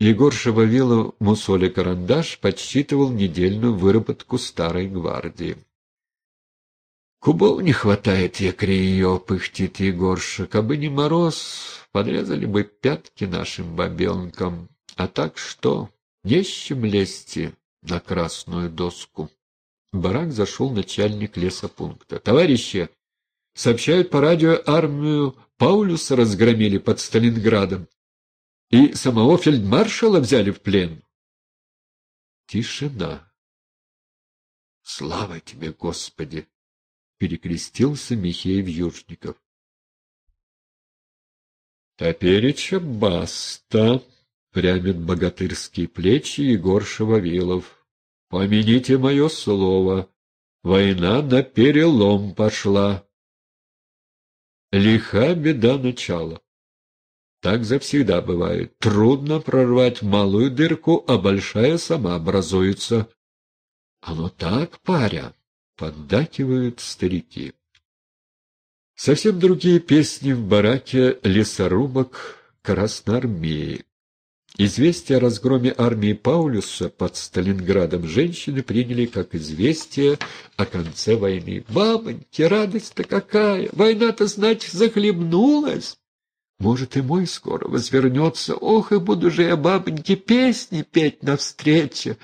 Егор Шававилов мусоля карандаш подсчитывал недельную выработку старой гвардии. «Кубов не хватает, якри ее», — пыхтит Егорша. «Кабы не мороз, подрезали бы пятки нашим бабенкам. А так что? Не с чем лезьте на красную доску». В барак зашел начальник лесопункта. «Товарищи, сообщают по радио, армию Паулюса разгромили под Сталинградом. И самого фельдмаршала взяли в плен. Тишина. Слава тебе, Господи! Перекрестился Михеев Южников. Топереча баста, прямит богатырские плечи Егор Шававилов. Помяните мое слово, война на перелом пошла. Лиха беда начала. Так завсегда бывает. Трудно прорвать малую дырку, а большая сама образуется. Оно так, паря, поддакивают старики. Совсем другие песни в бараке лесорубок Красноармеи. Известие о разгроме армии Паулюса под Сталинградом женщины приняли как известие о конце войны. «Бабоньки, радость-то какая! Война-то, значит, захлебнулась!» Может, и мой скоро возвернется. Ох, и буду же я, бабоньки, песни петь навстречу.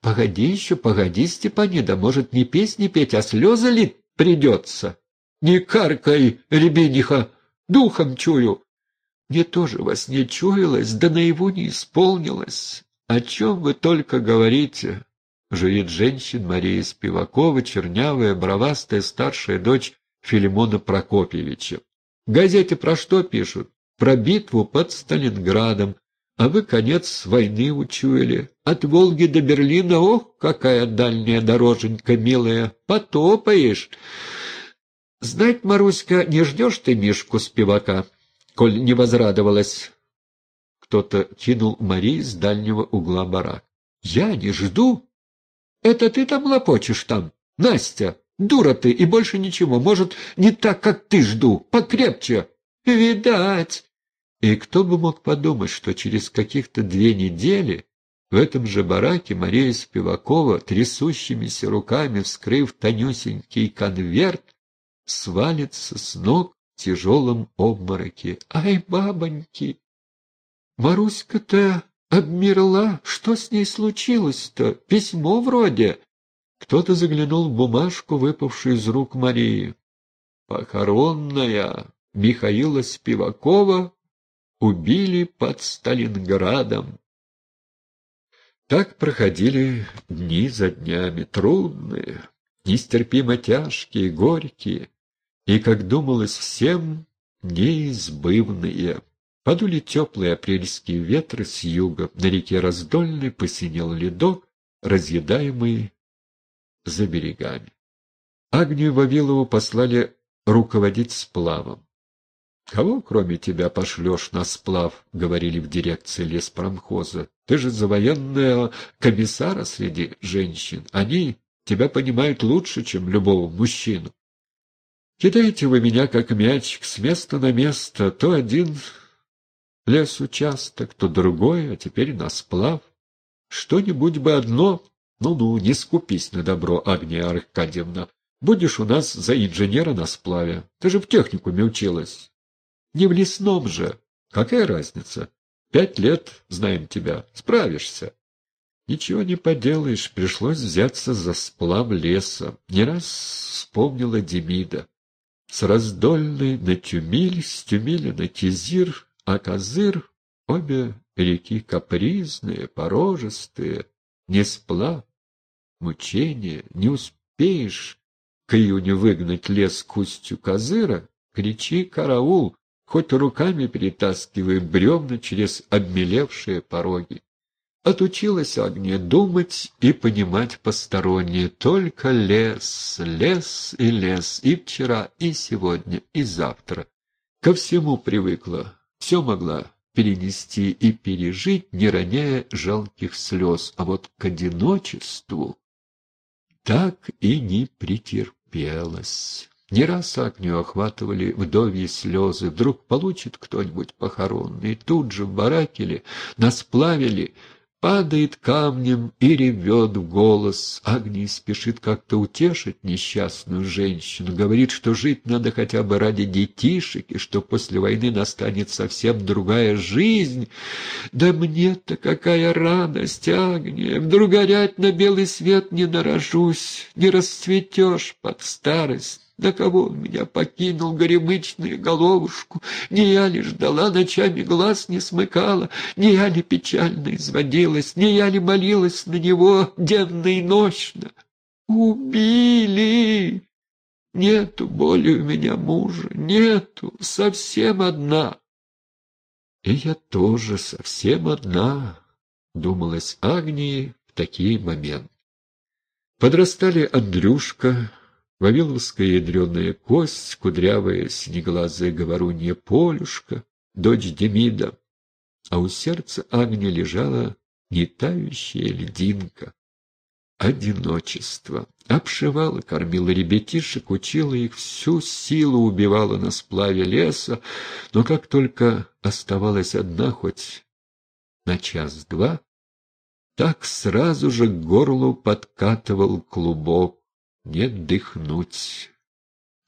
Погоди еще, погоди, Степанида, может, не песни петь, а слезы лить придется. Не каркай, рябиниха, духом чую. Мне тоже вас не чуялось, да наяву не исполнилось. О чем вы только говорите? Жует женщин Мария Спивакова, чернявая, бровастая старшая дочь Филимона Прокопьевича. В газете про что пишут? Про битву под Сталинградом, а вы конец войны учуяли. От Волги до Берлина, ох, какая дальняя дороженька, милая, потопаешь. Знать, Маруська, не ждешь ты Мишку с пивака, коль не возрадовалась. Кто-то кинул Марии с дальнего угла барак. Я не жду. Это ты там лопочешь там, Настя? Дура ты, и больше ничего. Может, не так, как ты жду, покрепче. Видать. И кто бы мог подумать, что через каких-то две недели в этом же бараке Мария Спивакова, трясущимися руками вскрыв тонюсенький конверт, свалится с ног в тяжелом обмороке. Ай, бабоньки! Маруська-то обмерла. Что с ней случилось-то? Письмо вроде. Кто-то заглянул в бумажку, выпавшую из рук Марии. Похоронная. Михаила Спивакова убили под Сталинградом. Так проходили дни за днями, трудные, нестерпимо тяжкие, горькие, и, как думалось всем, неизбывные. Подули теплые апрельские ветры с юга, на реке Раздольной посинел ледок, разъедаемый за берегами. Агнию Вавилову послали руководить сплавом. «Кого, кроме тебя, пошлешь на сплав?» — говорили в дирекции леспромхоза. «Ты же за военного комиссара среди женщин. Они тебя понимают лучше, чем любого мужчину. Кидаете вы меня, как мячик, с места на место, то один лес-участок, то другой, а теперь на сплав. Что-нибудь бы одно, ну-ну, не скупись на добро, Агния Аркадьевна. Будешь у нас за инженера на сплаве. Ты же в техникуме училась. Не в лесном же. Какая разница? Пять лет знаем тебя. Справишься. Ничего не поделаешь, пришлось взяться за сплав леса. Не раз вспомнила Демида. С раздольной на Тюмиль, с Тюмиля на Кизир, а Козыр — обе реки капризные, порожистые, не сплав, мучение, не успеешь к июню выгнать лес к устью Козыра, кричи «караул», хоть руками перетаскивая бревна через обмелевшие пороги. Отучилась Агния думать и понимать постороннее. Только лес, лес и лес, и вчера, и сегодня, и завтра. Ко всему привыкла, все могла перенести и пережить, не роняя жалких слез, а вот к одиночеству так и не претерпелась. Не раз Агнию охватывали вдовьи слезы. Вдруг получит кто-нибудь похоронный, тут же в баракеле нас плавили — падает камнем и ревет в голос. Агния спешит как-то утешить несчастную женщину, говорит, что жить надо хотя бы ради детишек, и что после войны настанет совсем другая жизнь. Да мне-то какая радость, Агния! Вдруг горять на белый свет не нарожусь, не расцветешь под старость. Да кого он меня покинул, горемычную головушку? Не я ли ждала, ночами глаз не смыкала, не я ли печально изводилась, не я ли молилась на него денно и ночно? Убили! Нету боли у меня мужа, нету, совсем одна. И я тоже совсем одна, думалась Агнии в такие моменты. Подрастали Андрюшка, Вавиловская ядреная кость, кудрявая синеглазая говорунья Полюшка, дочь Демида, а у сердца Агни лежала нетающая льдинка. Одиночество. Обшивала, кормила ребятишек, учила их, всю силу убивала на сплаве леса, но как только оставалась одна хоть на час-два, так сразу же к горлу подкатывал клубок, не дыхнуть.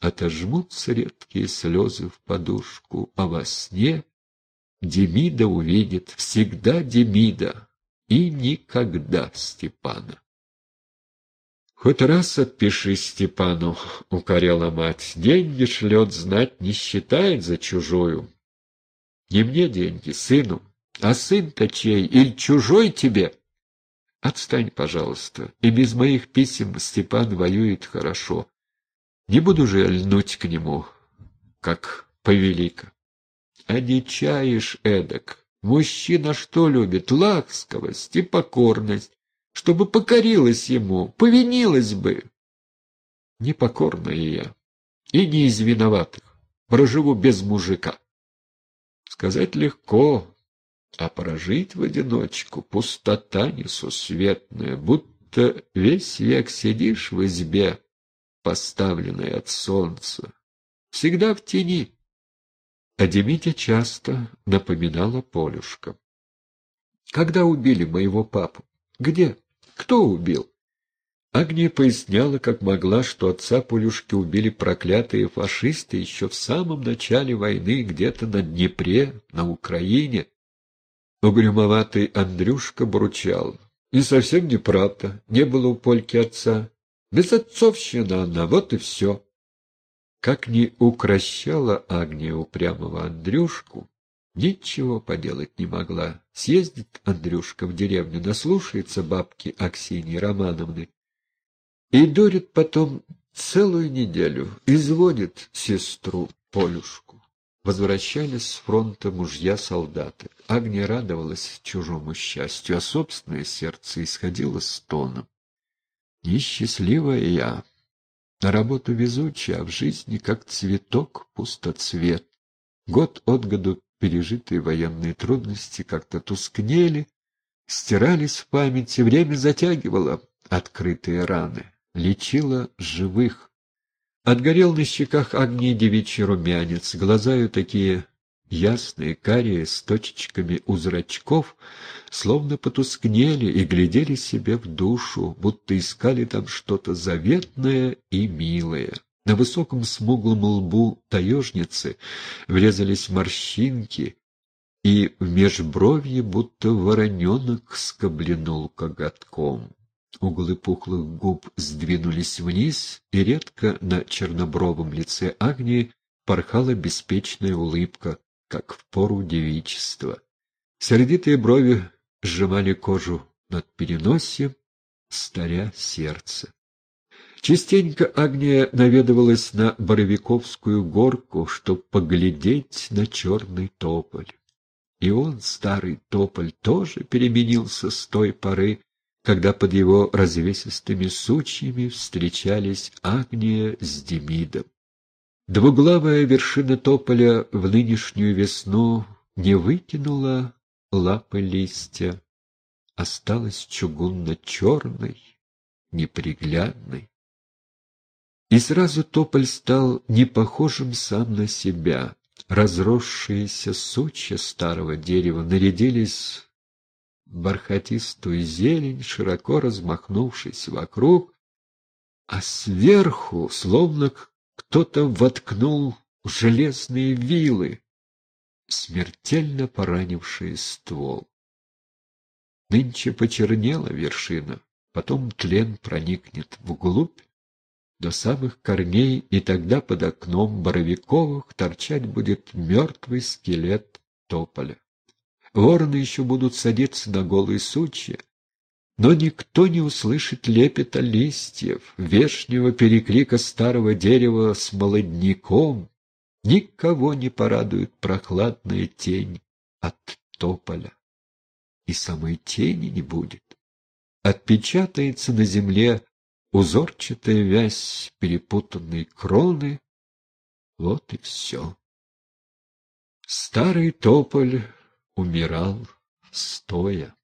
Отожмутся редкие слезы в подушку, а во сне Демида увидит, всегда Демида, и никогда Степана. «Хоть раз отпиши Степану», — укоряла мать, — «деньги шлет, знать не считает за чужую. Не мне деньги, сыну, а сын-то чей, или чужой тебе?» Отстань, пожалуйста, и без моих писем Степан воюет хорошо. Не буду же льнуть к нему, как повелика. А не чаешь эдак. Мужчина что любит? Ласковость и покорность, чтобы покорилась ему, повинилась бы. Непокорная я, и не из виноватых. Проживу без мужика. Сказать легко, а прожить в одиночку пустота несусветная, будто весь век сидишь в избе, поставленной от солнца, всегда в тени. А Демитя часто напоминала Полюшка. Когда убили моего папу? Где? Кто убил? Агния поясняла, как могла, что отца Полюшки убили проклятые фашисты еще в самом начале войны где-то на Днепре, на Украине, Угрюмоватый Андрюшка бурчал. И совсем неправда, не было у Польки отца. Безотцовщина она, вот и все. Как ни укращала Агния упрямого Андрюшку, ничего поделать не могла. Съездит Андрюшка в деревню, наслушается бабки Аксиньи Романовны и дурит потом целую неделю, изводит сестру Полюшку. Возвращались с фронта мужья-солдаты. Агния радовалась чужому счастью, а собственное сердце исходило стоном. Несчастливая я. На работу везучая, а в жизни как цветок пустоцвет. Год от году пережитые военные трудности как-то тускнели, стирались в памяти, время затягивало открытые раны, лечило живых, Отгорел на щеках огней девичий румянец, глаза ее такие ясные, карие, с точечками у зрачков, словно потускнели и глядели себе в душу, будто искали там что-то заветное и милое. На высоком смуглом лбу таежницы врезались морщинки, и в межбровье будто вороненок скобленул коготком. Углы пухлых губ сдвинулись вниз, и редко на чернобровом лице Агнии порхала беспечная улыбка, как в пору девичества. Сердитые брови сжимали кожу над переносием, старя сердце. Частенько Агния наведывалась на Боровиковскую горку, чтоб поглядеть на черный тополь. И он, старый тополь, тоже переменился с той поры, когда под его развесистыми сучьями встречались Агния с Демидом. Двуглавая вершина тополя в нынешнюю весну не выкинула лапы листья, осталась чугунно-черной, неприглядной. И сразу тополь стал не похожим сам на себя. Разросшиеся сучья старого дерева нарядились бархатистую зелень, широко размахнувшись вокруг, а сверху, словно кто-то воткнул железные вилы, смертельно поранившие ствол. Нынче почернела вершина, потом тлен проникнет вглубь до самых корней, и тогда под окном Боровиковых торчать будет мертвый скелет тополя. Вороны еще будут садиться на голые сучья, но никто не услышит лепета листьев, вешнего перекрика старого дерева с молодняком, никого не порадует прохладная тень от тополя. И самой тени не будет. Отпечатается на земле узорчатая вязь перепутанной кроны, вот и все. Старый тополь умирал стоя.